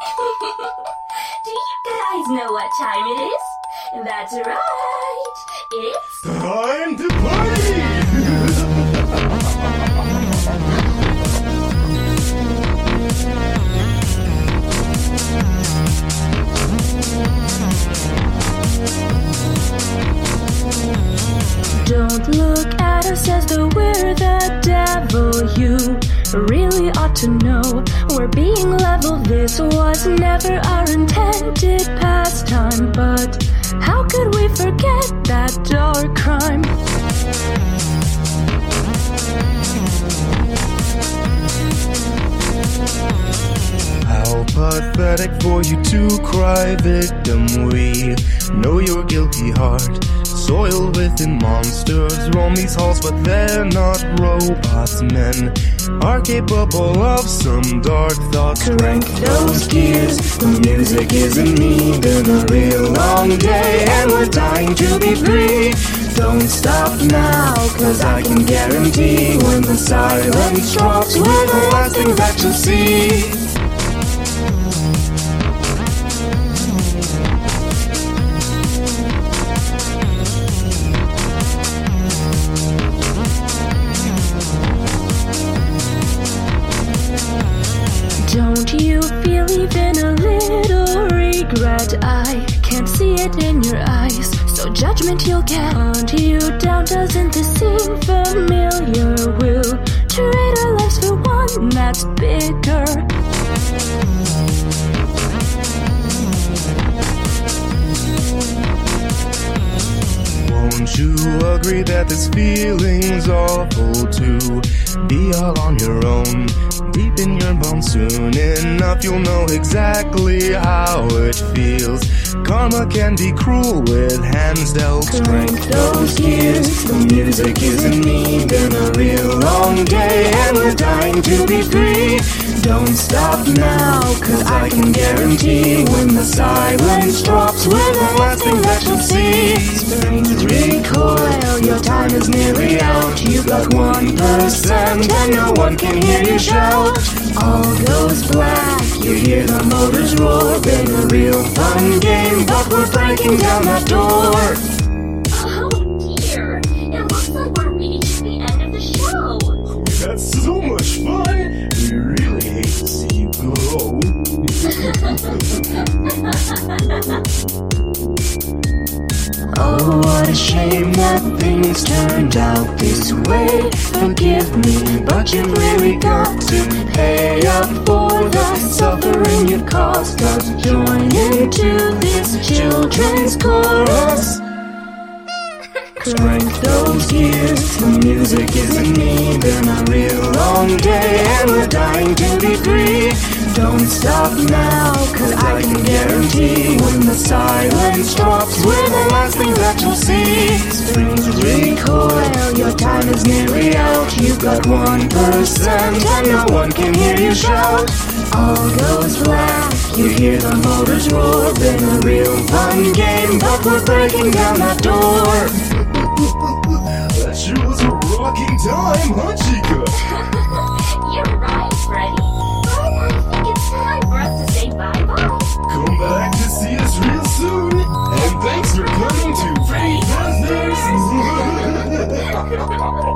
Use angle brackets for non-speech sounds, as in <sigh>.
<laughs> Do you guys know what time it is? That's right. It's Time to party! Don't look at us as though we're the devil. You really ought to know we're being level. This was never our intended pastime, but how could we forget that dark pathetic for you to cry victim. We know your guilty heart. Soiled within monsters roam these halls, but they're not robots. Men are capable of some dark thoughts. Crank those gears. The music isn't me. Been a real long day, and we're dying to be free. Don't stop now, cause I can guarantee when the silence drops, we're the last thing that you'll see. It in your eyes. So judgment you'll get. Hunt you down, doesn't this seem agree that this feeling's awful to be all on your own? Deep in your bones, soon enough you'll know exactly how it feels. Karma can be cruel with hands dealt. Crank those gears. The music isn't me. Been a real long day, and we're dying to be free. Don't stop now, cause I can guarantee when the silence drops, we're the last thing that you'll see. Springs recoil, your time is nearly out. You've got one percent, and no one can hear you shout. All goes black, you hear the motors roar. Been a real fun game, but we're breaking down that door. <laughs> Oh, what a shame that things turned out this way. Forgive me, but you've really got to pay up for the suffering you've caused us. Join into this children's chorus. Crank those gears, the music isn't me. Been a real long day, and we're dying to be free. Don't stop now, cause I can guarantee when the silence drops, we're the last thing that you'll see. Springs recoil, your time is nearly out. You've got one percent, and no one can hear you shout. All goes black, you hear the motors roar. Been a real fun game, but we're breaking down that door. Ciao.